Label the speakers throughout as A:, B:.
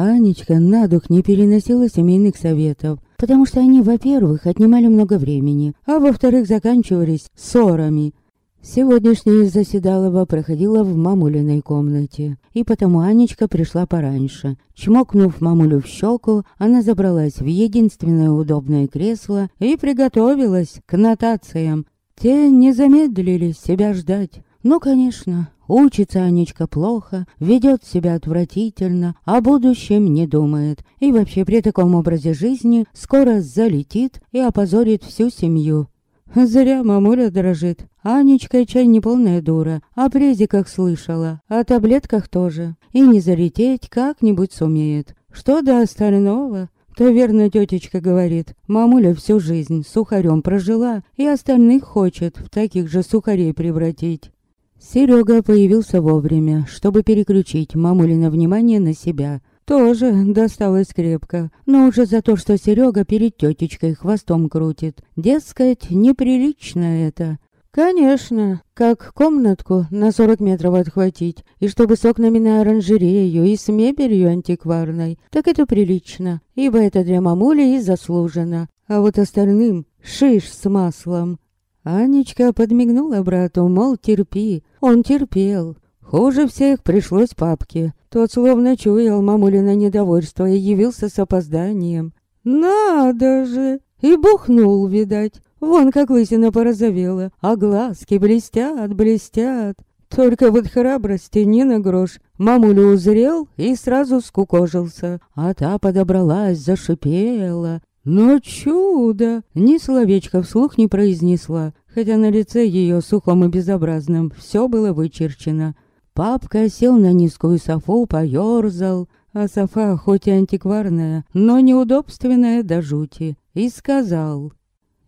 A: Анечка на дух не переносила семейных советов, потому что они, во-первых, отнимали много времени, а во-вторых, заканчивались ссорами. Сегодняшнее заседалово проходило в мамулиной комнате, и потому Анечка пришла пораньше. Чмокнув мамулю в щеку, она забралась в единственное удобное кресло и приготовилась к нотациям. Те не замедлили себя ждать. Ну, конечно, учится Анечка плохо, ведет себя отвратительно, о будущем не думает. И вообще при таком образе жизни скоро залетит и опозорит всю семью. Зря мамуля дрожит. Анечка чай не полная дура, о презиках слышала, о таблетках тоже. И не залететь как-нибудь сумеет. Что до остального, то верно тетечка говорит, мамуля всю жизнь сухарем прожила и остальных хочет в таких же сухарей превратить. Серега появился вовремя, чтобы переключить мамулина внимание на себя. Тоже досталось крепко, но уже за то, что Серега перед тетечкой хвостом крутит. Дескать, неприлично это. Конечно, как комнатку на 40 метров отхватить, и чтобы с окнами на оранжерею и с мебелью антикварной, так это прилично, ибо это для мамули и заслужено. А вот остальным шиш с маслом. Анечка подмигнула брату, мол, терпи. Он терпел. Хуже всех пришлось папке. Тот словно чуял мамулина недовольство и явился с опозданием. «Надо же!» И бухнул, видать. Вон как лысина порозовела, а глазки блестят, блестят. Только вот храбрости не на грош. Мамулю узрел и сразу скукожился. А та подобралась, зашипела. Но чудо! Ни словечко вслух не произнесла, хотя на лице ее сухом и безобразным все было вычерчено. Папка сел на низкую софу, поёрзал, а софа хоть и антикварная, но неудобственная до жути, и сказал.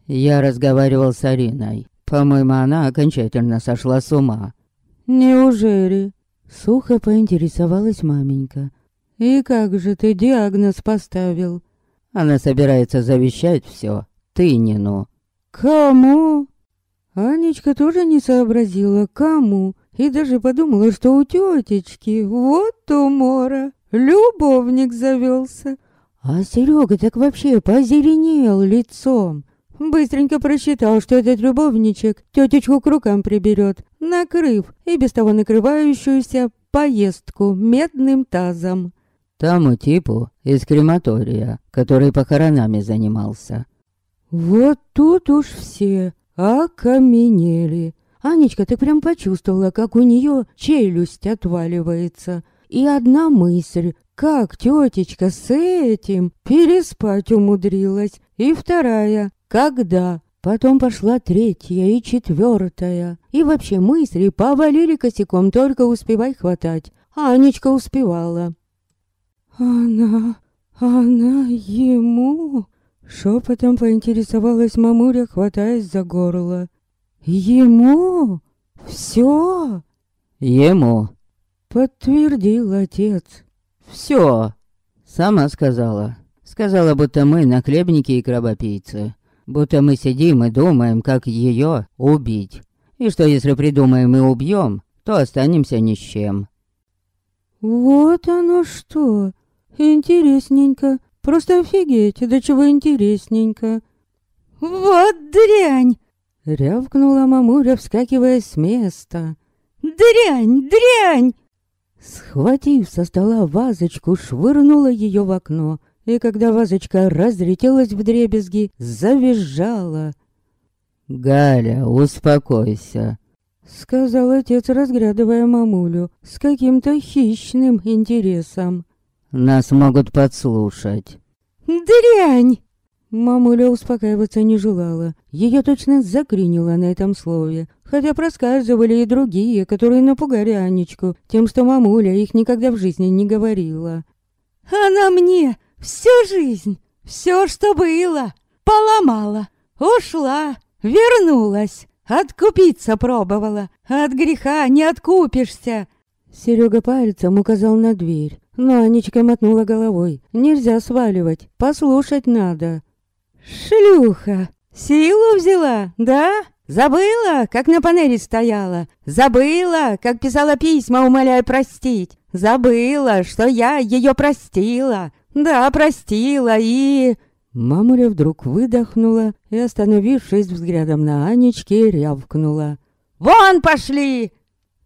B: «Я разговаривал с Ариной. По-моему, она окончательно сошла с ума».
A: «Неужели?» Сухо поинтересовалась маменька. «И как же ты диагноз поставил?»
B: «Она собирается завещать все Тынину».
A: «Кому?» Анечка тоже не сообразила, кому и даже подумала, что у тетечки вот умора, любовник завелся. А Серега так вообще позеленел лицом. Быстренько просчитал, что этот любовничек тетечку к рукам приберет, накрыв и без того накрывающуюся поездку медным тазом.
B: Тому типу из крематория, который похоронами занимался.
A: Вот тут уж все окаменели. Анечка так прям почувствовала, как у нее челюсть отваливается. И одна мысль, как тетечка с этим переспать умудрилась. И вторая, когда? Потом пошла третья и четвертая. И вообще мысли повалили косяком, только успевай хватать. А Анечка успевала. Она... она ему... Шепотом поинтересовалась мамуля, хватаясь за горло. Ему? Все?
B: Ему.
A: Подтвердил отец.
B: Все. Сама сказала. Сказала, будто мы наклебники и крабопийцы. Будто мы сидим и думаем, как ее убить. И что если придумаем и убьем, то останемся ни с чем.
A: Вот оно что. Интересненько. Просто офигеть, до чего интересненько. Вот дрянь! Рявкнула мамуля, вскакивая с места. «Дрянь! Дрянь!» Схватив со стола вазочку, швырнула ее в окно, и когда вазочка разлетелась в дребезги, завизжала.
B: «Галя, успокойся», —
A: сказал отец, разглядывая мамулю с каким-то хищным интересом.
B: «Нас могут подслушать».
A: «Дрянь!» Мамуля успокаиваться не желала. Ее точно закринило на этом слове. Хотя проскальзывали и другие, которые напугали Анечку тем, что мамуля их никогда в жизни не говорила. «Она мне всю жизнь, все, что было, поломала, ушла, вернулась, откупиться пробовала, от греха не откупишься». Серега пальцем указал на дверь, но Анечка мотнула головой. «Нельзя сваливать, послушать надо». «Шлюха! Силу взяла, да? Забыла, как на панели стояла? Забыла, как писала письма, умоляя простить? Забыла, что я ее простила. Да, простила и...» Мамуля вдруг выдохнула и, остановившись взглядом на Анечке, рявкнула. «Вон пошли!»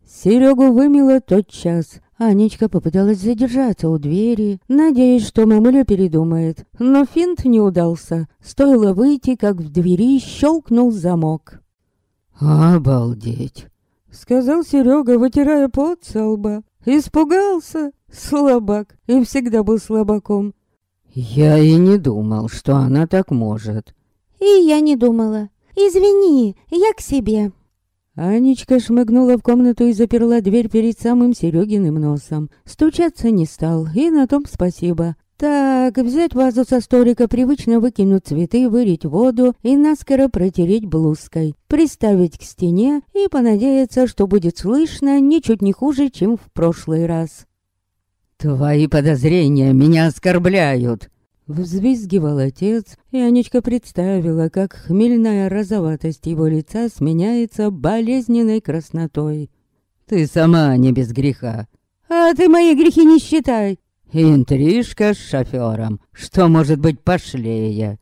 A: Серегу вымела тот час. Анечка попыталась задержаться у двери, надеясь, что мамуля передумает. Но финт не удался. Стоило выйти, как в двери щелкнул замок.
B: «Обалдеть!»
A: — сказал Серега, вытирая пот со лба. Испугался, слабак, и всегда был слабаком.
B: Я и не думал, что она так может.
C: И я не думала. Извини, я к себе.
A: Анечка шмыгнула в комнату и заперла дверь перед самым Серегиным носом. Стучаться не стал, и на том спасибо. Так, взять вазу со столика, привычно выкинуть цветы, вылить воду и наскоро протереть блузкой, приставить к стене и понадеяться, что будет слышно ничуть не хуже, чем в прошлый раз.
B: «Твои подозрения меня оскорбляют!»
A: Взвизгивал отец, и Анечка представила, как хмельная розоватость его лица сменяется болезненной краснотой.
B: «Ты сама не без греха».
A: «А ты мои грехи не считай!»
B: «Интрижка с шофером. Что может быть пошлее?»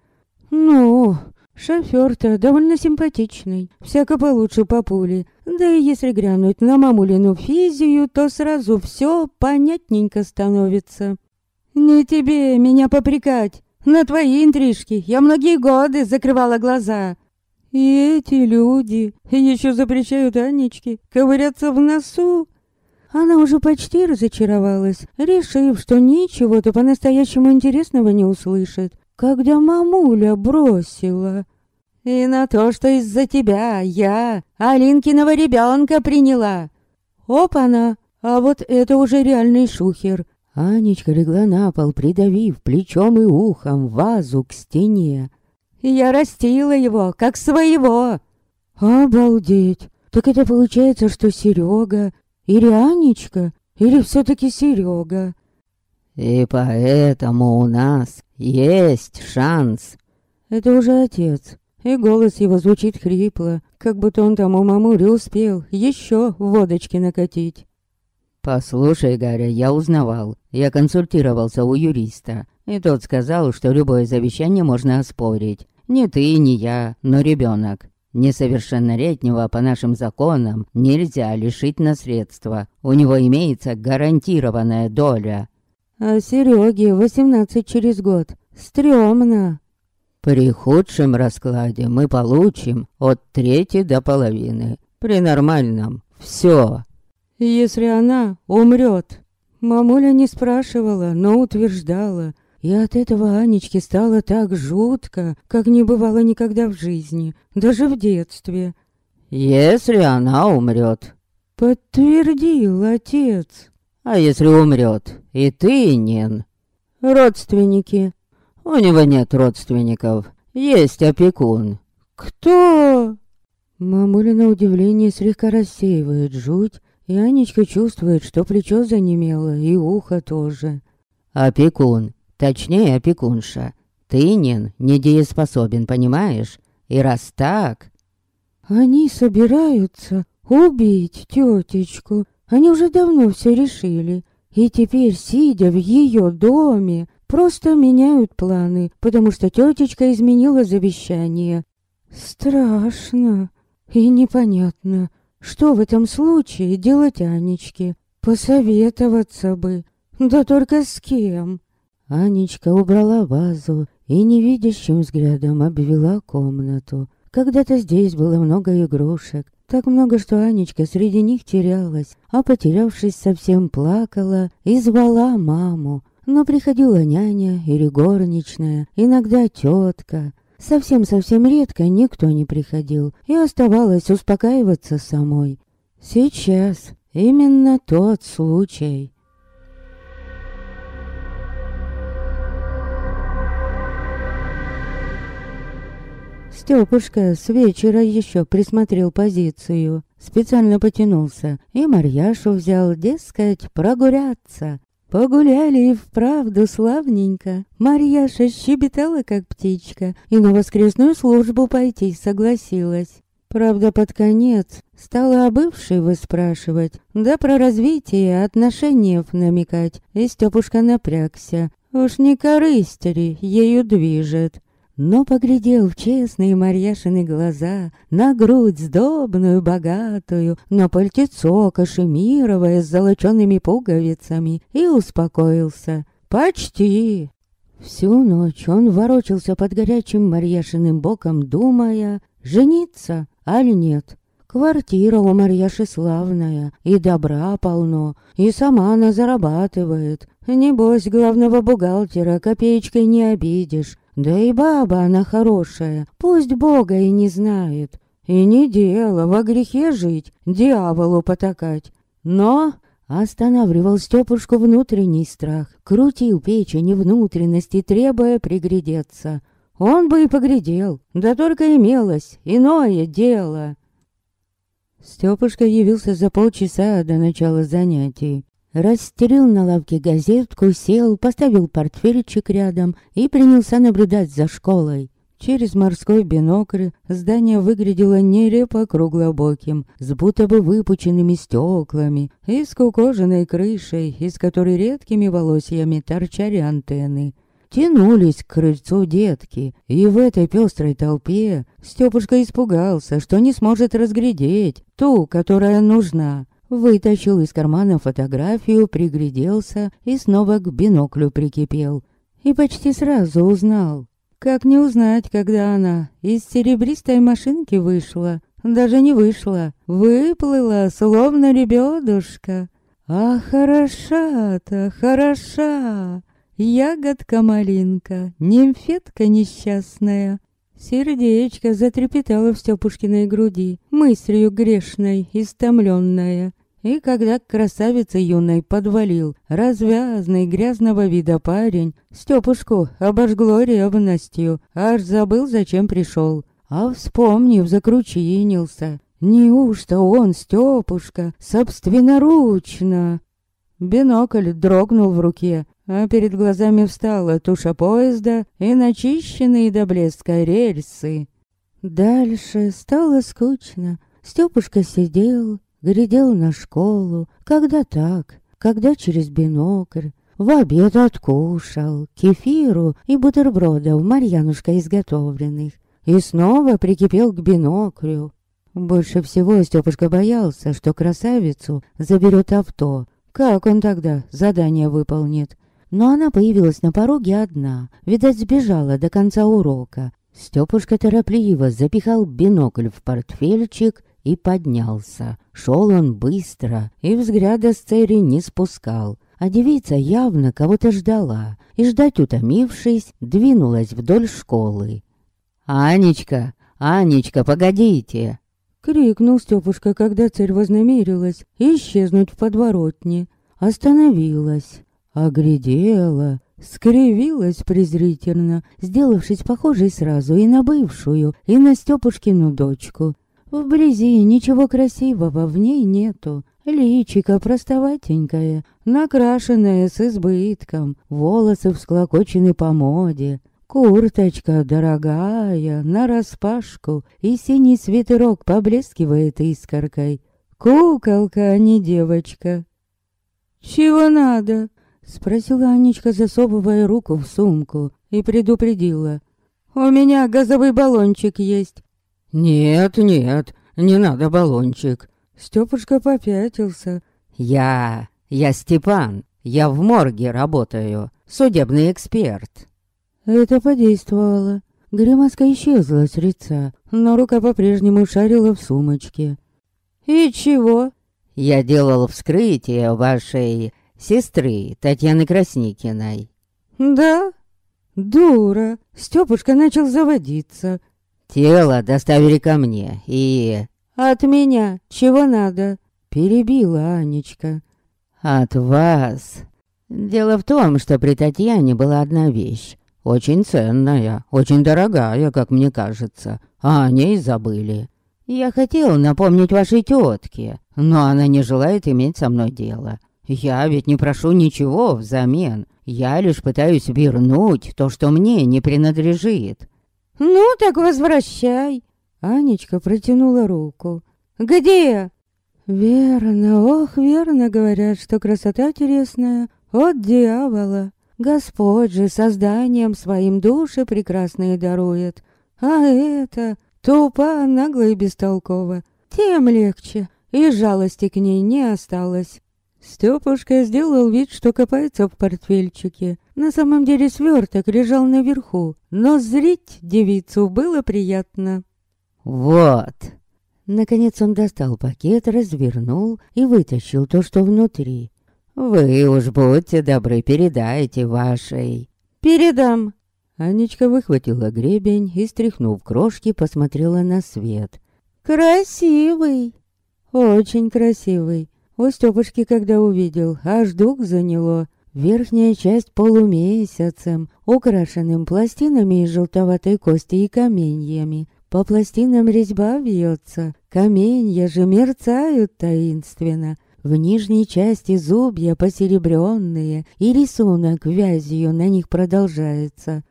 A: «Ну, Шофёр-то довольно симпатичный, всяко получше папули. Да и если глянуть на мамулину физию, то сразу все понятненько становится. Не тебе меня попрекать. На твои интрижки я многие годы закрывала глаза. И эти люди еще запрещают Анечке ковыряться в носу. Она уже почти разочаровалась, решив, что ничего-то по-настоящему интересного не услышит когда мамуля бросила. И на то, что из-за тебя я Алинкиного ребенка приняла. Опа-на, а вот это уже реальный шухер. Анечка легла на пол, придавив плечом и ухом вазу к стене. Я растила его, как своего. Обалдеть! Так это получается, что Серега или Анечка, или все-таки Серега?
B: И поэтому у нас есть шанс.
A: Это уже отец. И голос его звучит хрипло, как будто он там у мамури успел еще водочки накатить.
B: «Послушай, Гарри, я узнавал. Я консультировался у юриста. И тот сказал, что любое завещание можно оспорить. Не ты, не я, но ребенок. Несовершеннолетнего по нашим законам нельзя лишить наследства. У него имеется гарантированная доля.
A: А Сереге восемнадцать через год. Стремно.
B: При худшем раскладе мы получим от трети до половины. При нормальном все.
A: Если она умрет. Мамуля не спрашивала, но утверждала. И от этого Анечке стало так жутко, как не бывало никогда в жизни, даже в детстве.
B: Если она умрет.
A: Подтвердил отец.
B: А если умрет и ты, Нин?
A: Родственники.
B: У него нет родственников. Есть опекун.
A: Кто? Мамуля на удивление слегка рассеивает жуть, и Анечка чувствует, что плечо занемело, и ухо тоже.
B: Опекун. Точнее, опекунша. Ты, Нин, недееспособен, понимаешь? И раз так...
A: Они собираются убить тетечку. Они уже давно все решили. И теперь, сидя в ее доме, просто меняют планы, потому что тетечка изменила завещание. Страшно и непонятно, что в этом случае делать Анечке. Посоветоваться бы, да только с кем. Анечка убрала вазу и невидящим взглядом обвела комнату. Когда-то здесь было много игрушек, так много, что Анечка среди них терялась, а потерявшись совсем плакала и звала маму. Но приходила няня или горничная, иногда тетка. Совсем-совсем редко никто не приходил, и оставалось успокаиваться самой. Сейчас именно тот случай. Стёпушка с вечера еще присмотрел позицию, специально потянулся и Марьяшу взял, дескать, прогуляться. Погуляли и вправду славненько. Марьяша щебетала, как птичка, и на воскресную службу пойти согласилась. Правда, под конец стала о бывшей выспрашивать, да про развитие отношений намекать, и Стёпушка напрягся. Уж не корыстери ею движет. Но поглядел в честные Марьяшины глаза, на грудь сдобную, богатую, на пальтецо кашемировое с золочеными пуговицами и успокоился. «Почти!» Всю ночь он ворочался под горячим Марьяшиным боком, думая, жениться, али нет. Квартира у Марьяши славная, и добра полно, и сама она зарабатывает. Небось, главного бухгалтера копеечкой не обидишь. Да и баба она хорошая, пусть Бога и не знает. И не дело во грехе жить, дьяволу потакать. Но останавливал Стёпушку внутренний страх, крутил печень и внутренности, требуя приглядеться. Он бы и поглядел, да только имелось иное дело. Стёпушка явился за полчаса до начала занятий. Расстелил на лавке газетку, сел, поставил портфельчик рядом и принялся наблюдать за школой. Через морской бинокль здание выглядело нерепо круглобоким, с будто бы выпученными стеклами и с кукоженной крышей, из которой редкими волосьями торчали антенны тянулись к крыльцу детки, и в этой пестрой толпе Степушка испугался, что не сможет разглядеть ту, которая нужна. Вытащил из кармана фотографию, пригляделся и снова к биноклю прикипел. И почти сразу узнал. Как не узнать, когда она из серебристой машинки вышла? Даже не вышла, выплыла, словно ребёдушка. А хороша-то, хороша! Ягодка-малинка, нимфетка несчастная. Сердечко затрепетало в Стёпушкиной груди, мыслью грешной, истомленная. И когда к красавице юной подвалил развязный грязного вида парень, Стёпушку обожгло ревностью, аж забыл, зачем пришел. А вспомнив, закручинился. Неужто он, Стёпушка, собственноручно? Бинокль дрогнул в руке, а перед глазами встала туша поезда и начищенные до блеска рельсы. Дальше стало скучно. Стёпушка сидел, глядел на школу, когда так, когда через бинокль. В обед откушал кефиру и бутербродов Марьянушка изготовленных. И снова прикипел к биноклю. Больше всего Стёпушка боялся, что красавицу заберет авто. Как он тогда задание выполнит? Но она появилась на пороге одна, видать, сбежала до конца урока. Стёпушка торопливо запихал бинокль в портфельчик и поднялся. Шел он быстро и взгляда с цели не спускал. А девица явно кого-то ждала и, ждать утомившись, двинулась вдоль школы. «Анечка! Анечка, погодите!» Крикнул Стёпушка, когда цель вознамерилась исчезнуть в подворотне. Остановилась. Оглядела, скривилась презрительно, сделавшись похожей сразу и на бывшую, и на Стёпушкину дочку. Вблизи ничего красивого в ней нету. Личико простоватенькое, накрашенное с избытком, волосы всклокочены по моде. Курточка дорогая, нараспашку, и синий свитерок поблескивает искоркой. Куколка, а не девочка. «Чего надо?» Спросила Анечка, засовывая руку в сумку, и предупредила. «У меня газовый баллончик есть». «Нет, нет, не надо баллончик». Стёпушка попятился. «Я... я Степан. Я в морге работаю. Судебный эксперт». Это подействовало. Гримаска исчезла с лица, но рука по-прежнему шарила в сумочке. «И чего?» «Я делал вскрытие вашей сестры Татьяны Красникиной. Да? Дура. Стёпушка начал заводиться. Тело доставили ко мне и... От меня чего надо? Перебила Анечка. От вас. Дело в том, что при Татьяне была одна вещь. Очень ценная, очень дорогая, как мне кажется. А о ней забыли. Я хотел напомнить вашей тетке, но она не желает иметь со мной дело. Я ведь не прошу ничего взамен. Я лишь пытаюсь вернуть то, что мне не принадлежит. Ну, так возвращай. Анечка протянула руку. «Где?» «Верно, ох, верно говорят, что красота телесная от дьявола. Господь же созданием своим души прекрасные дарует. А это тупа, нагло и бестолково. Тем легче, и жалости к ней не осталось». Стёпушка сделал вид, что копается в портфельчике. На самом деле сверток лежал наверху, но зрить девицу было приятно.
B: «Вот!»
A: Наконец он достал пакет, развернул и вытащил то, что внутри.
B: «Вы уж будьте добры, передайте вашей».
A: «Передам!» Анечка выхватила гребень и, стряхнув крошки, посмотрела на свет. «Красивый!» «Очень красивый!» У Стёпушки, когда увидел, аж дух заняло. Верхняя часть полумесяцем, украшенным пластинами из желтоватой кости и каменьями. По пластинам резьба вьется, каменья же мерцают таинственно. В нижней части зубья посеребренные, и рисунок вязью на них продолжается.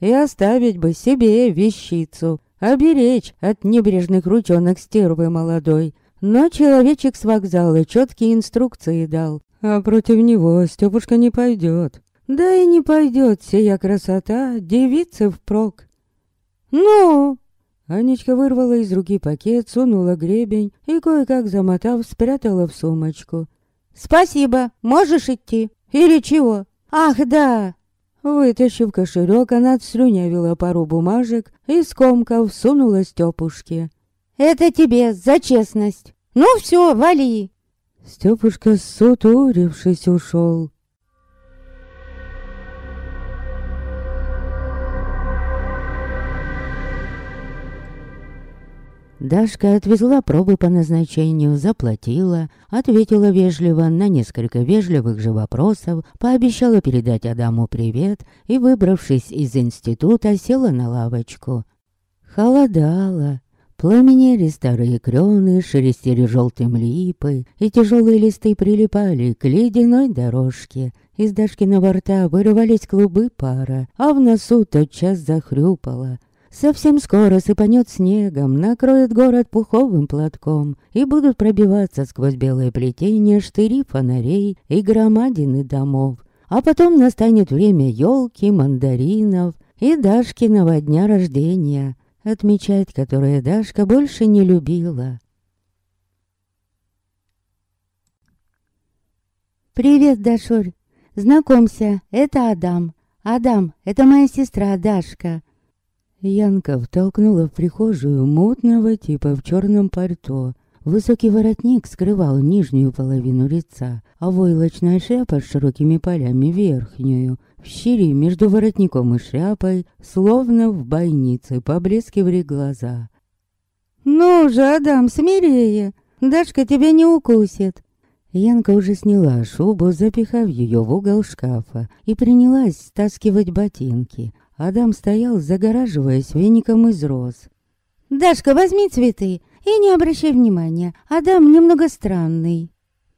A: И оставить бы себе вещицу, оберечь от небрежных ручонок стервы молодой. Но человечек с вокзала четкие инструкции дал, а против него Стёпушка не пойдет. Да и не пойдет сия красота девица впрок. «Ну!» Анечка вырвала из руки пакет, сунула гребень и, кое-как замотав, спрятала в сумочку. «Спасибо, можешь идти. Или чего? Ах, да!» Вытащив кошелек, она отслюнявила пару бумажек и, скомкав, сунула Стёпушке. «Это тебе за честность. Ну все, вали!» Стёпушка, сутурившись, ушел. Дашка отвезла пробы по назначению, заплатила, ответила вежливо на несколько вежливых же вопросов, пообещала передать Адаму привет и, выбравшись из института, села на лавочку. Холодало. Пламенели старые крены, шелестели желтым липы, и тяжелые листы прилипали к ледяной дорожке. Из Дашкиного рта вырывались клубы пара, а в носу тотчас захрюпало. Совсем скоро сыпанет снегом, накроет город пуховым платком, и будут пробиваться сквозь белое плетение штыри фонарей и громадины домов. А потом настанет время елки, мандаринов и Дашкиного дня рождения, отмечать которое Дашка больше не любила. «Привет, Дашурь. Знакомься, это Адам. Адам, это моя сестра Дашка. Янка втолкнула в прихожую мутного типа в черном пальто. Высокий воротник скрывал нижнюю половину лица, а войлочная шляпа с широкими полями верхнюю. В щели между воротником и шляпой, словно в бойнице, поблескивали глаза. «Ну же, Адам, смирее! Дашка тебя не укусит!» Янка уже сняла шубу, запихав ее в угол шкафа, и принялась стаскивать ботинки. Адам стоял, загораживаясь веником из роз. «Дашка, возьми цветы и не обращай внимания. Адам немного странный».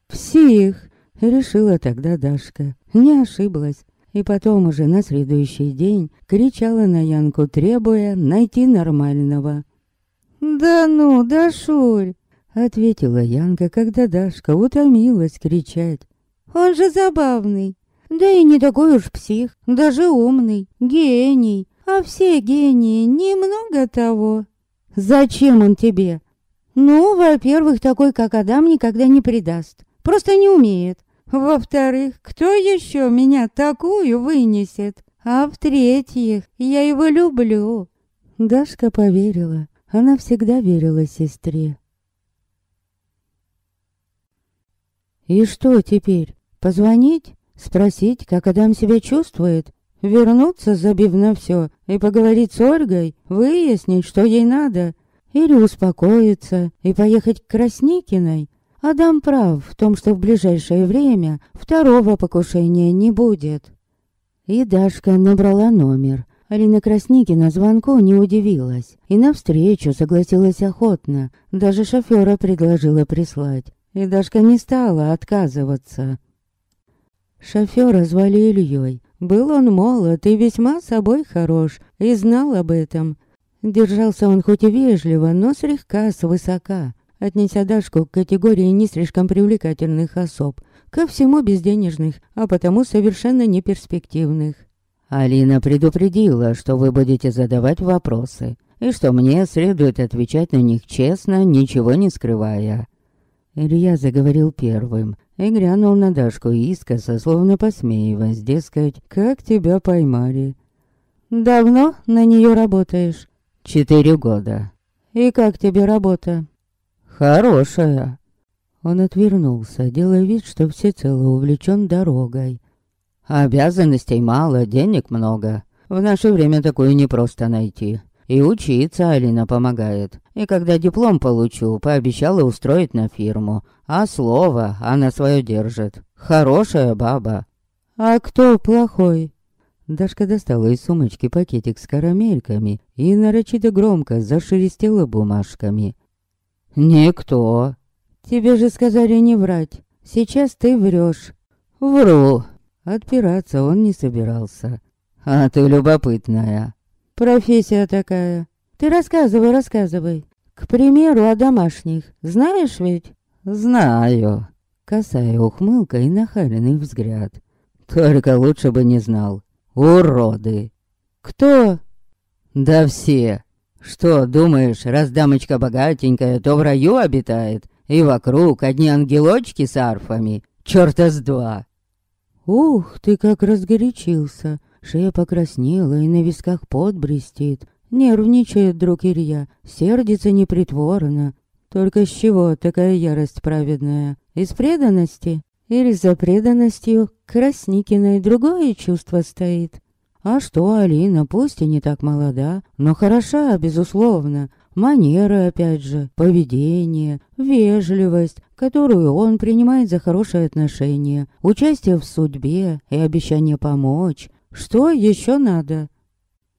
A: «Псих!» — решила тогда Дашка. Не ошиблась. И потом уже на следующий день кричала на Янку, требуя найти нормального. «Да ну, Дашуль!» — ответила Янка, когда Дашка утомилась кричать. «Он же забавный!» Да и не такой уж псих, даже умный, гений. А все гении немного того. Зачем он тебе? Ну, во-первых, такой, как Адам, никогда не предаст. Просто не умеет. Во-вторых, кто еще меня такую вынесет? А в-третьих, я его люблю. Дашка поверила. Она всегда верила сестре. И что теперь? Позвонить? Спросить, как Адам себя чувствует. Вернуться, забив на все, и поговорить с Ольгой, выяснить, что ей надо. Или успокоиться и поехать к Красникиной. Адам прав в том, что в ближайшее время второго покушения не будет. И Дашка набрала номер. Алина Красникина звонку не удивилась. И навстречу согласилась охотно. Даже шофера предложила прислать. И Дашка не стала отказываться. Шофера звали Ильей. Был он молод и весьма собой хорош, и знал об этом. Держался он хоть и вежливо, но слегка свысока, отнеся Дашку к категории не слишком привлекательных особ, ко всему безденежных, а потому совершенно неперспективных.
B: Алина предупредила, что вы будете задавать вопросы, и что мне следует отвечать на них честно, ничего не скрывая. Илья заговорил первым и грянул на Дашку искоса, словно посмеиваясь, дескать, «Как тебя поймали?»
A: «Давно на нее работаешь?»
B: «Четыре года».
A: «И как тебе работа?»
B: «Хорошая».
A: Он отвернулся, делая вид, что всецело увлечен дорогой.
B: «Обязанностей мало, денег много. В наше время такое непросто найти. И учиться Алина помогает. И когда диплом получу, пообещала устроить на фирму. А слово она свое держит. Хорошая баба.
A: А кто плохой? Дашка достала из сумочки пакетик с карамельками и нарочито громко зашелестела бумажками.
B: «Никто».
A: «Тебе же сказали не врать. Сейчас ты врешь.
B: «Вру».
A: Отпираться он не собирался.
B: «А ты любопытная».
A: Профессия такая. Ты рассказывай, рассказывай. К примеру, о домашних. Знаешь ведь?
B: Знаю.
A: Косая ухмылка и нахаленный взгляд.
B: Только лучше бы не знал. Уроды.
A: Кто?
B: Да все. Что, думаешь, раз дамочка богатенькая, то в раю обитает? И вокруг одни ангелочки с арфами? Чёрта с два.
A: Ух, ты как разгорячился. Шея покраснела и на висках пот блестит. Нервничает друг Илья, сердится непритворно. Только с чего такая ярость праведная? Из преданности? Или за преданностью Красникиной другое чувство стоит? А что Алина, пусть и не так молода, но хороша, безусловно. Манеры, опять же, поведение, вежливость, которую он принимает за хорошее отношение, участие в судьбе и обещание помочь. Что еще надо?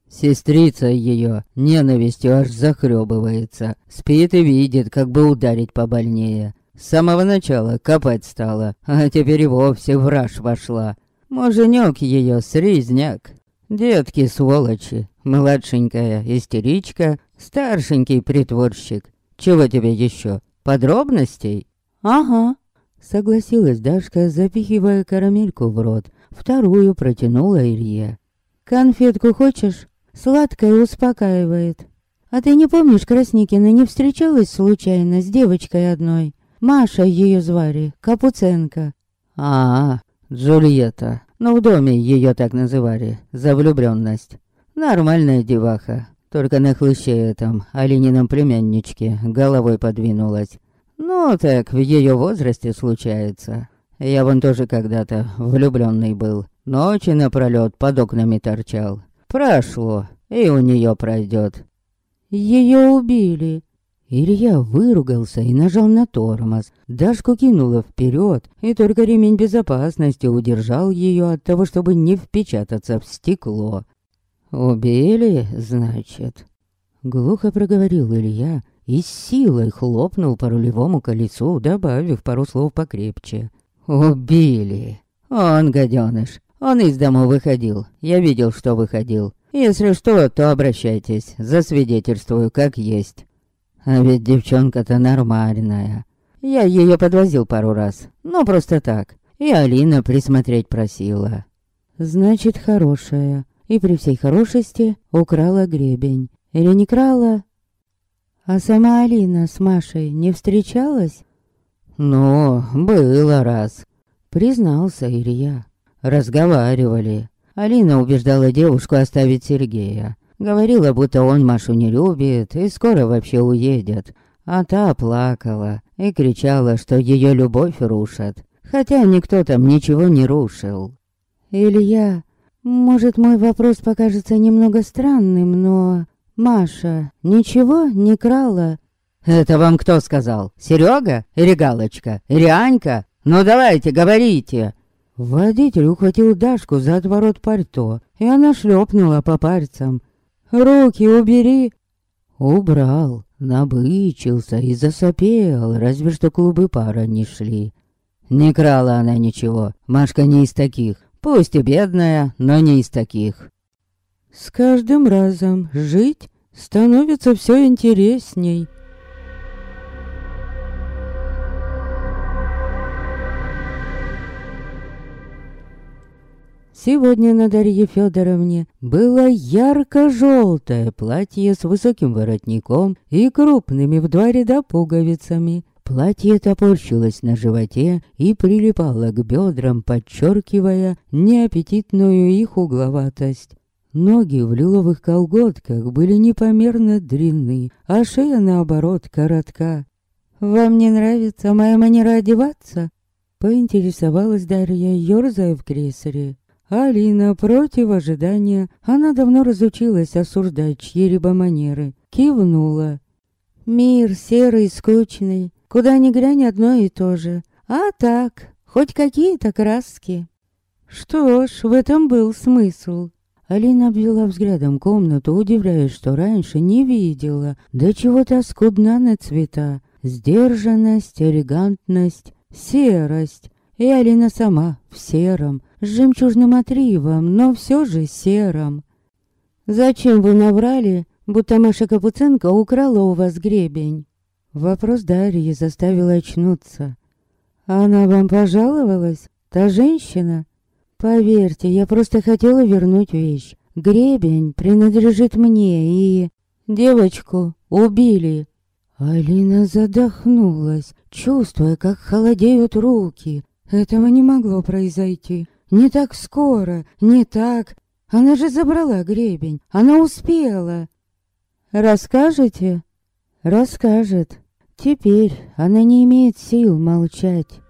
B: Сестрица ее ненавистью аж захребывается. Спит и видит, как бы ударить побольнее. С самого начала копать стала, а теперь и вовсе в вошла. Муженек ее срезняк. Детки сволочи, младшенькая истеричка, старшенький притворщик. Чего тебе еще? Подробностей?
A: Ага, согласилась Дашка, запихивая карамельку в рот. Вторую протянула Илье. «Конфетку хочешь? Сладкая успокаивает. А ты не помнишь, Красникина не встречалась случайно с девочкой одной? Маша ее звали, Капуценко».
B: «А, Джульетта. Ну, в доме ее так называли, за влюбленность. Нормальная деваха, только на хлыще этом, Алинином племянничке, головой подвинулась. Ну, так в ее возрасте случается. Я вон тоже когда-то влюбленный был. Ночи напролет под окнами торчал. Прошло, и у нее пройдет.
A: Ее убили.
B: Илья выругался и нажал на тормоз. Дашку кинуло вперед, и только ремень безопасности удержал ее от того, чтобы не впечататься в стекло. «Убили, значит?» Глухо проговорил Илья и с силой хлопнул по рулевому колесу, добавив пару слов покрепче. «Убили. Он, гаденыш, он из дома выходил. Я видел, что выходил. Если что, то обращайтесь, засвидетельствую, как есть. А ведь девчонка-то нормальная. Я ее подвозил пару раз, но просто так. И Алина присмотреть просила.
A: Значит, хорошая. И при всей хорошести украла гребень. Или не крала? А сама Алина с Машей не встречалась?
B: «Ну, было раз», —
A: признался Илья.
B: «Разговаривали. Алина убеждала девушку оставить Сергея. Говорила, будто он Машу не любит и скоро вообще уедет. А та плакала и кричала, что ее любовь рушат. Хотя никто там ничего не рушил.
A: «Илья, может, мой вопрос покажется немного странным, но... Маша ничего не крала?»
B: «Это вам кто сказал? Серега или Галочка? Или Анька? Ну давайте, говорите!»
A: Водитель ухватил Дашку за отворот пальто, и она шлепнула по пальцам. «Руки убери!»
B: Убрал, набычился и засопел, разве что клубы пара не шли. Не крала она ничего, Машка не из таких. Пусть и бедная, но не из таких.
A: С каждым разом жить становится все интересней. Сегодня на Дарье Федоровне было ярко-желтое платье с высоким воротником и крупными в два ряда пуговицами. Платье топорщилось на животе и прилипало к бедрам, подчеркивая неаппетитную их угловатость. Ноги в лиловых колготках были непомерно длинны, а шея, наоборот, коротка. «Вам не нравится моя манера одеваться?» Поинтересовалась Дарья, ёрзая в кресле. Алина, против ожидания, она давно разучилась осуждать чьи-либо манеры, кивнула. «Мир серый, скучный, Куда ни глянь, одно и то же. А так, хоть какие-то краски. Что ж, в этом был смысл. Алина обвела взглядом комнату, удивляясь, что раньше не видела. Да чего-то скудна на цвета. Сдержанность, элегантность, серость. И Алина сама в сером, с жемчужным отривом, но все же сером. «Зачем вы наврали, будто Маша Капуценко украла у вас гребень?» Вопрос Дарьи заставил очнуться. «Она вам пожаловалась? Та женщина?» «Поверьте, я просто хотела вернуть вещь. Гребень принадлежит мне и... Девочку убили». Алина задохнулась, чувствуя, как холодеют руки. Этого не могло произойти. Не так скоро, не так. Она же забрала гребень. Она успела. «Расскажете?» «Расскажет. Теперь она не имеет сил молчать.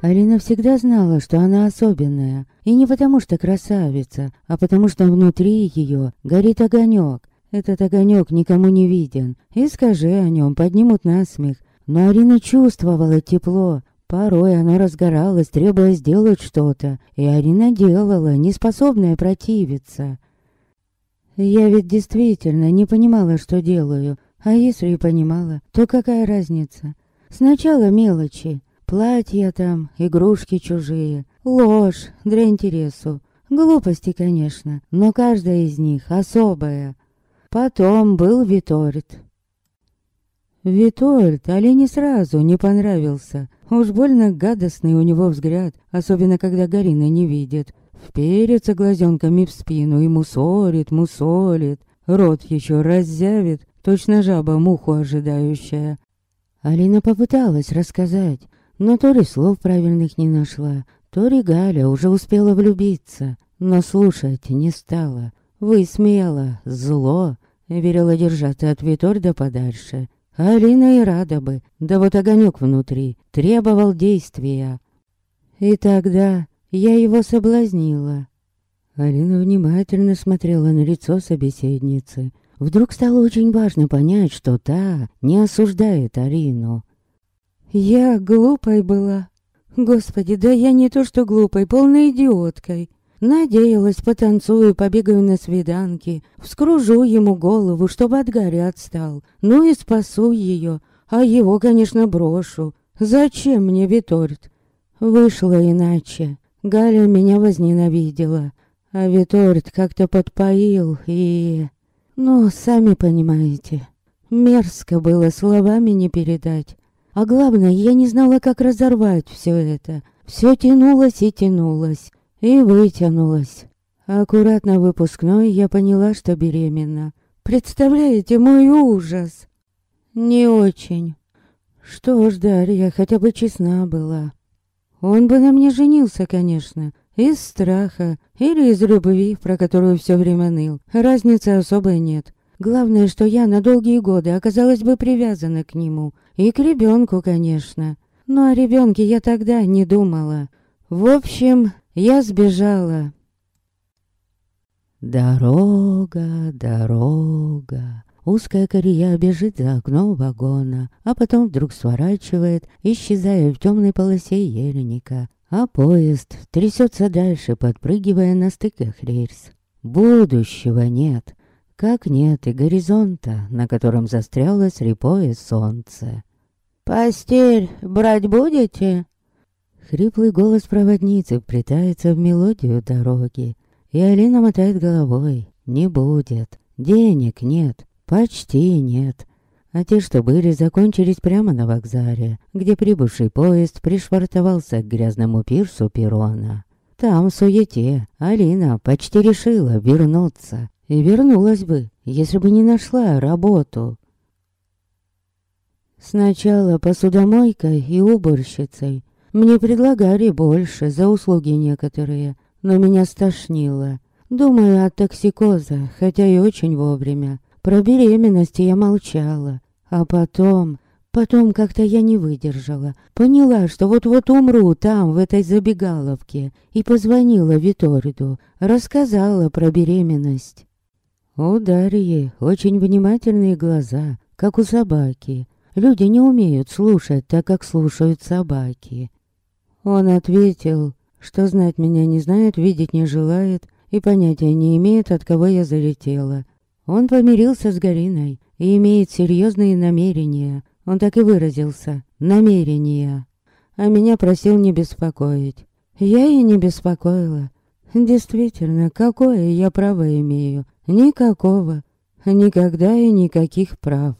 A: Алина всегда знала, что она особенная. И не потому что красавица, а потому что внутри ее горит огонек. Этот огонек никому не виден. И скажи о нем, поднимут насмех. Но Алина чувствовала тепло, Порой оно разгоралось, требуя сделать что-то, и Арина делала, неспособная противиться. Я ведь действительно не понимала, что делаю, а если и понимала, то какая разница? Сначала мелочи, платья там, игрушки чужие, ложь для интересу, глупости, конечно, но каждая из них особая. Потом был Виторит. Витольд Али не сразу не понравился, Уж больно гадостный у него взгляд, особенно когда Гарина не видит. Вперится глазенками в спину и мусорит, мусолит. Рот еще раззявит, точно жаба муху ожидающая. Алина попыталась рассказать, но то ли слов правильных не нашла, то ли Галя уже успела влюбиться, но слушать не стала. Высмеяла, зло, верила держаться от Виторда подальше. Алина и рада бы, да вот огонек внутри требовал действия. И тогда я его соблазнила. Алина внимательно смотрела на лицо собеседницы. Вдруг стало очень важно понять, что та не осуждает Арину. Я глупой была. Господи, да я не то что глупой, полной идиоткой. Надеялась, потанцую, побегаю на свиданки, вскружу ему голову, чтобы от Гарри отстал. Ну и спасу ее, а его, конечно, брошу. Зачем мне Виторт? Вышло иначе. Галя меня возненавидела, а Виторт как-то подпоил и... Ну, сами понимаете, мерзко было словами не передать. А главное, я не знала, как разорвать все это. Все тянулось и тянулось и вытянулась. Аккуратно выпускной я поняла, что беременна. Представляете мой ужас? Не очень. Что ж, Дарья хотя бы честна была. Он бы на мне женился, конечно, из страха или из любви, про которую все время ныл. Разницы особой нет. Главное, что я на долгие годы оказалась бы привязана к нему. И к ребенку, конечно. Но о ребенке я тогда не думала. В общем, я сбежала. Дорога, дорога. Узкая колея бежит за окном вагона, а потом вдруг сворачивает, исчезая в темной полосе ельника. А поезд трясется дальше, подпрыгивая на стыках рельс. Будущего нет, как нет и горизонта, на котором застряло слепое солнце. «Постель брать будете?» Хриплый голос проводницы вплетается в мелодию дороги. И Алина мотает головой. Не будет. Денег нет. Почти нет. А те, что были, закончились прямо на вокзале, где прибывший поезд пришвартовался к грязному пирсу перрона. Там, в суете, Алина почти решила вернуться. И вернулась бы, если бы не нашла работу. Сначала посудомойкой и уборщицей. Мне предлагали больше за услуги некоторые, но меня стошнило. Думаю от токсикоза, хотя и очень вовремя. Про беременность я молчала. А потом... Потом как-то я не выдержала. Поняла, что вот-вот умру там, в этой забегаловке. И позвонила Виториду. Рассказала про беременность. У Дарьи очень внимательные глаза, как у собаки. Люди не умеют слушать так, как слушают собаки. Он ответил, что знать меня не знает, видеть не желает и понятия не имеет, от кого я залетела. Он помирился с Гариной и имеет серьезные намерения. Он так и выразился. Намерения. А меня просил не беспокоить. Я и не беспокоила. Действительно, какое я право имею? Никакого. Никогда и никаких прав.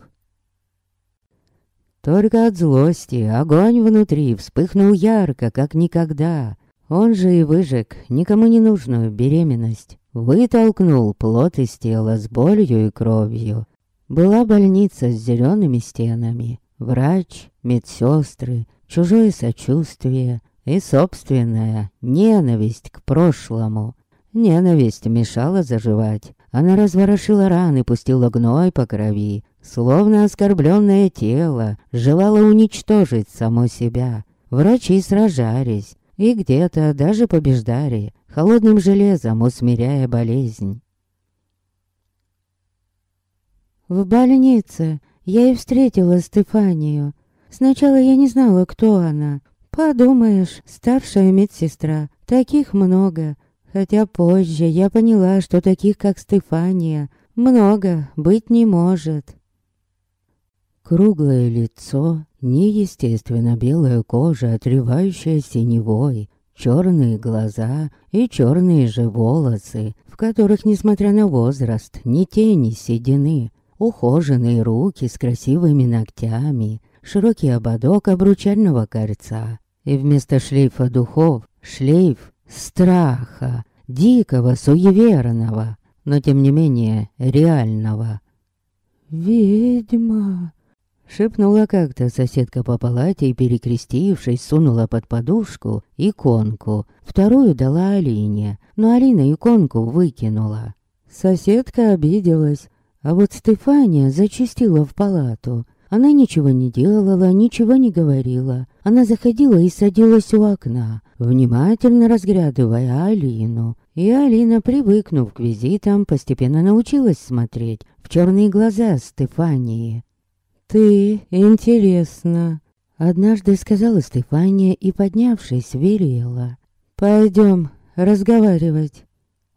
A: Только от злости огонь внутри вспыхнул ярко, как никогда. Он же и выжег никому не нужную беременность. Вытолкнул плод из тела с болью и кровью. Была больница с зелеными стенами. Врач, медсестры, чужое сочувствие и собственная ненависть к прошлому. Ненависть мешала заживать. Она разворошила раны, пустила гной по крови, словно оскорбленное тело, желало уничтожить само себя. Врачи сражались, и где-то даже побеждали, холодным железом усмиряя болезнь. В больнице я и встретила Стефанию. Сначала я не знала, кто она. Подумаешь, старшая медсестра. Таких много. Хотя позже я поняла, что таких, как Стефания, много быть не может. Круглое лицо, неестественно белая кожа, отрывающая синевой, черные глаза и черные же волосы, в которых, несмотря на возраст, ни тени седины, ухоженные руки с красивыми ногтями, широкий ободок обручального кольца и вместо шлейфа духов шлейф страха, дикого, суеверного, но тем не менее реального. «Ведьма!» Шепнула как-то соседка по палате и, перекрестившись, сунула под подушку иконку. Вторую дала Алине, но Алина иконку выкинула. Соседка обиделась, а вот Стефания зачастила в палату. Она ничего не делала, ничего не говорила. Она заходила и садилась у окна, внимательно разглядывая Алину. И Алина, привыкнув к визитам, постепенно научилась смотреть в черные глаза Стефании. «Ты интересно», — однажды сказала Стефания и, поднявшись, велела. «Пойдем разговаривать».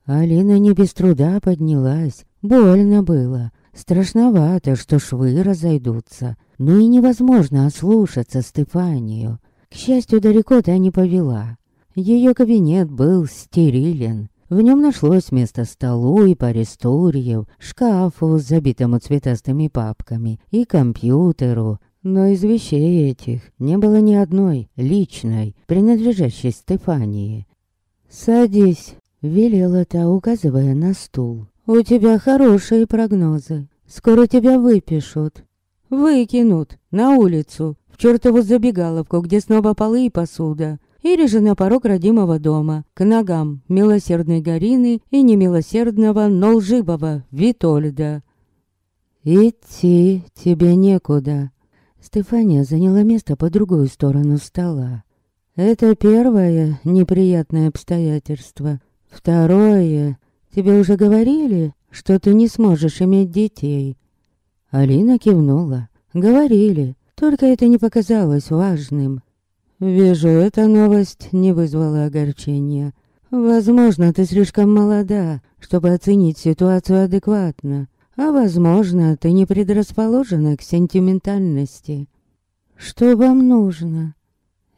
A: Алина не без труда поднялась. Больно было. Страшновато, что швы разойдутся. Но и невозможно ослушаться Стефанию. К счастью, далеко-то не повела. Ее кабинет был стерилен. В нем нашлось место столу и паре стульев, шкафу, забитому цветастыми папками, и компьютеру. Но из вещей этих не было ни одной личной, принадлежащей Стефании. «Садись», — велела та, указывая на стул. «У тебя хорошие прогнозы. Скоро тебя выпишут. Выкинут на улицу, в чертову забегаловку, где снова полы и посуда или же на порог родимого дома, к ногам милосердной Гарины и немилосердного, но лживого Витольда. «Идти тебе некуда». Стефания заняла место по другую сторону стола. «Это первое неприятное обстоятельство. Второе, тебе уже говорили, что ты не сможешь иметь детей?» Алина кивнула. «Говорили, только это не показалось важным. Вижу, эта новость не вызвала огорчения. Возможно, ты слишком молода, чтобы оценить ситуацию адекватно. А возможно, ты не предрасположена к сентиментальности. Что вам нужно?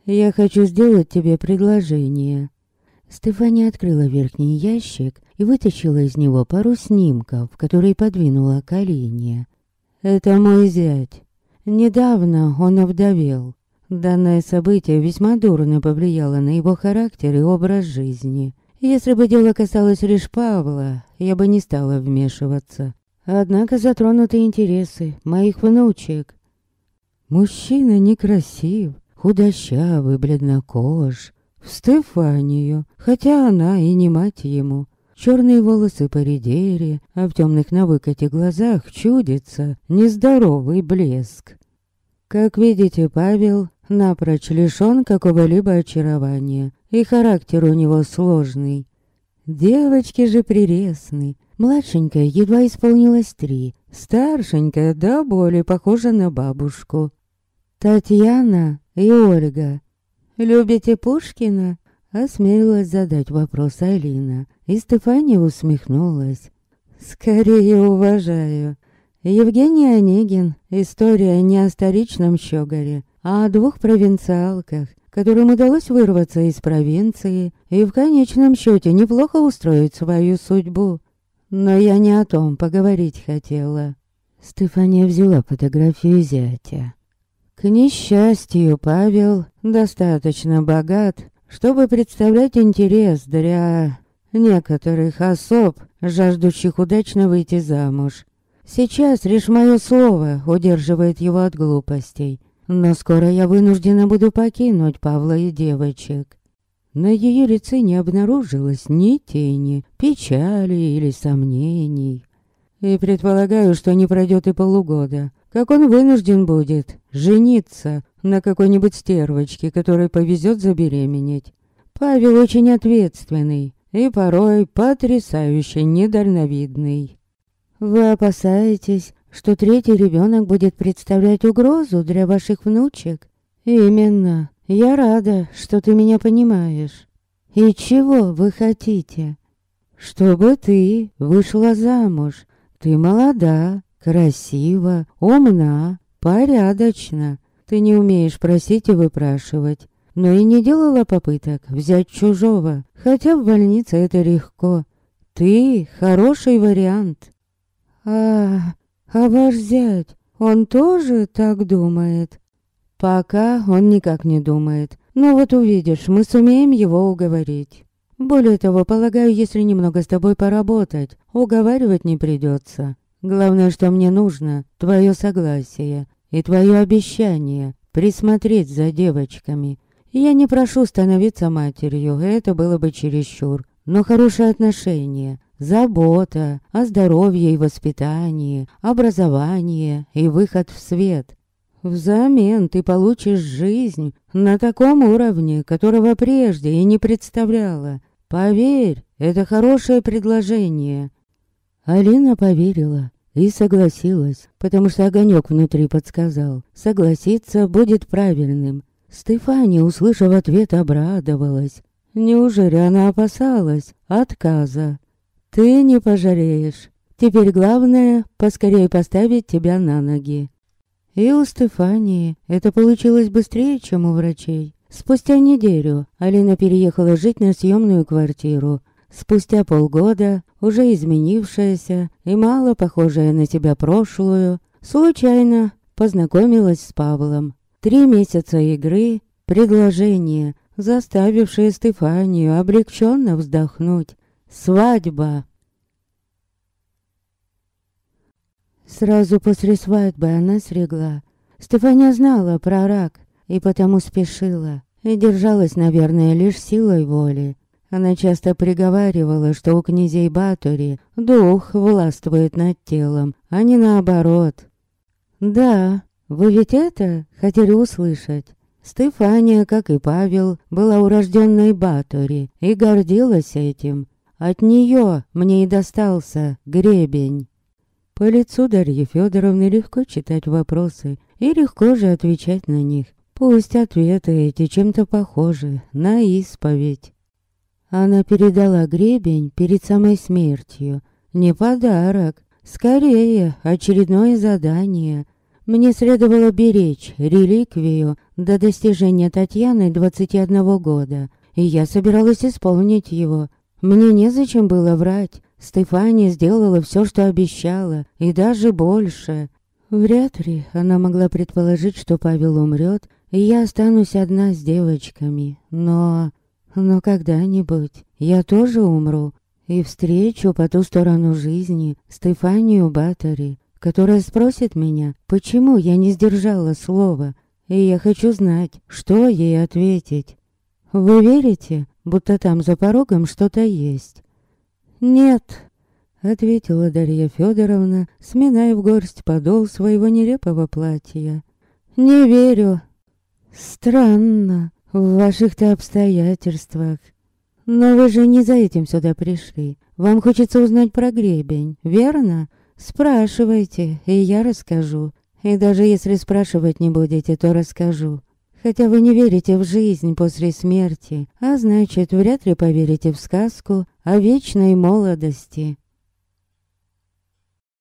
A: Я хочу сделать тебе предложение. Стефания открыла верхний ящик и вытащила из него пару снимков, которые подвинула к Алине. Это мой зять. Недавно он овдовел. Данное событие весьма дурно повлияло на его характер и образ жизни. Если бы дело касалось лишь Павла, я бы не стала вмешиваться. Однако затронуты интересы моих внучек. Мужчина некрасив, худощавый, бледнокож. В Стефанию, хотя она и не мать ему. Черные волосы поредели, а в темных на выкате глазах чудится нездоровый блеск. Как видите, Павел напрочь лишён какого-либо очарования, и характер у него сложный. Девочки же прелестны. Младшенькая едва исполнилось три, старшенькая да более похожа на бабушку. Татьяна и Ольга. Любите Пушкина? Осмелилась задать вопрос Алина, и Стефания усмехнулась. Скорее уважаю. Евгений Онегин. История не о столичном щеголе, а о двух провинциалках, которым удалось вырваться из провинции и в конечном счете неплохо устроить свою судьбу. Но я не о том поговорить хотела. Стефания взяла фотографию зятя. К несчастью, Павел достаточно богат, чтобы представлять интерес для некоторых особ, жаждущих удачно выйти замуж. Сейчас лишь мое слово удерживает его от глупостей. Но скоро я вынуждена буду покинуть Павла и девочек. На ее лице не обнаружилось ни тени, печали или сомнений. И предполагаю, что не пройдет и полугода, как он вынужден будет жениться на какой-нибудь стервочке, которой повезет забеременеть. Павел очень ответственный и порой потрясающе недальновидный. Вы опасаетесь, что третий ребенок будет представлять угрозу для ваших внучек? Именно. Я рада, что ты меня понимаешь. И чего вы хотите? Чтобы ты вышла замуж. Ты молода, красива, умна, порядочна. Ты не умеешь просить и выпрашивать. Но и не делала попыток взять чужого, хотя в больнице это легко. Ты хороший вариант. А, а ваш зять, он тоже так думает? Пока он никак не думает. Но вот увидишь, мы сумеем его уговорить. Более того, полагаю, если немного с тобой поработать, уговаривать не придется. Главное, что мне нужно, твое согласие и твое обещание присмотреть за девочками. Я не прошу становиться матерью, это было бы чересчур. Но хорошее отношение, Забота о здоровье и воспитании, образование и выход в свет. Взамен ты получишь жизнь на таком уровне, которого прежде и не представляла. Поверь, это хорошее предложение. Алина поверила и согласилась, потому что огонек внутри подсказал. Согласиться будет правильным. Стефания, услышав ответ, обрадовалась. Неужели она опасалась отказа? Ты не пожалеешь. Теперь главное, поскорее поставить тебя на ноги. И у Стефании это получилось быстрее, чем у врачей. Спустя неделю Алина переехала жить на съемную квартиру. Спустя полгода, уже изменившаяся и мало похожая на себя прошлую, случайно познакомилась с Павлом. Три месяца игры, предложение, заставившее Стефанию облегченно вздохнуть. Свадьба. Сразу после свадьбы она срегла. Стефания знала про рак и потому спешила. И держалась, наверное, лишь силой воли. Она часто приговаривала, что у князей Батори дух властвует над телом, а не наоборот. «Да, вы ведь это хотели услышать?» Стефания, как и Павел, была урожденной Батори и гордилась этим. От нее мне и достался гребень. По лицу Дарьи Федоровны легко читать вопросы и легко же отвечать на них. Пусть ответы эти чем-то похожи на исповедь. Она передала гребень перед самой смертью. Не подарок, скорее очередное задание. Мне следовало беречь реликвию до достижения Татьяны 21 года, и я собиралась исполнить его. Мне незачем было врать. Стефания сделала все, что обещала, и даже больше. Вряд ли она могла предположить, что Павел умрет, и я останусь одна с девочками. Но... но когда-нибудь я тоже умру и встречу по ту сторону жизни Стефанию Батари, которая спросит меня, почему я не сдержала слова, и я хочу знать, что ей ответить. Вы верите, будто там за порогом что-то есть? Нет, ответила Дарья Федоровна, сминая в горсть подол своего нелепого платья. Не верю. Странно в ваших-то обстоятельствах. Но вы же не за этим сюда пришли. Вам хочется узнать про гребень, верно? Спрашивайте, и я расскажу. И даже если спрашивать не будете, то расскажу. Хотя вы не верите в жизнь после смерти, а значит, вряд ли поверите в сказку о вечной молодости.